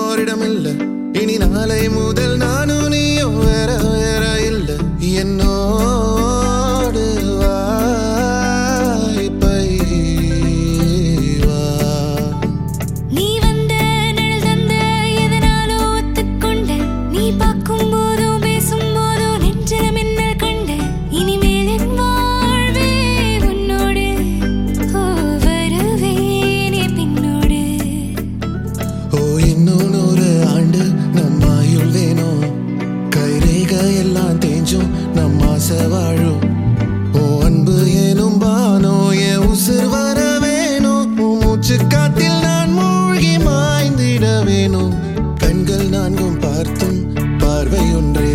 ஓரிடமில்லை இனி நாளை முதல் நான்கும் பார்வையொன்றே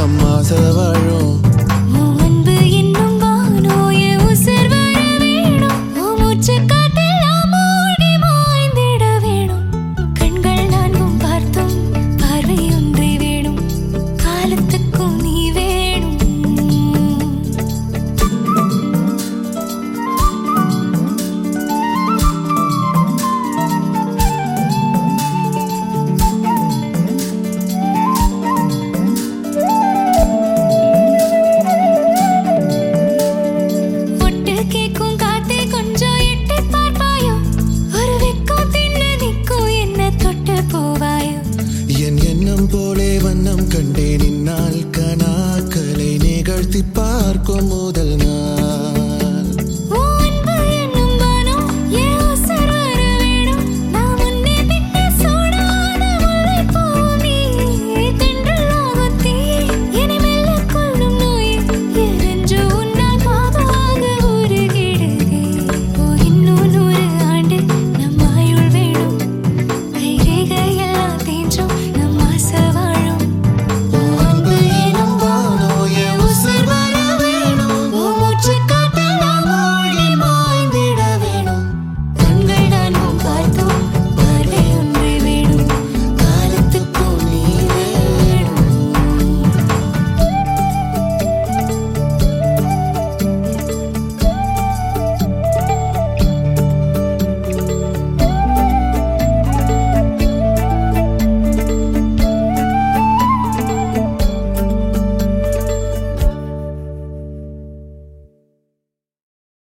நம்ம ஆசை வாழும் நிறுத்தி பார்க்கும் முதல் நான்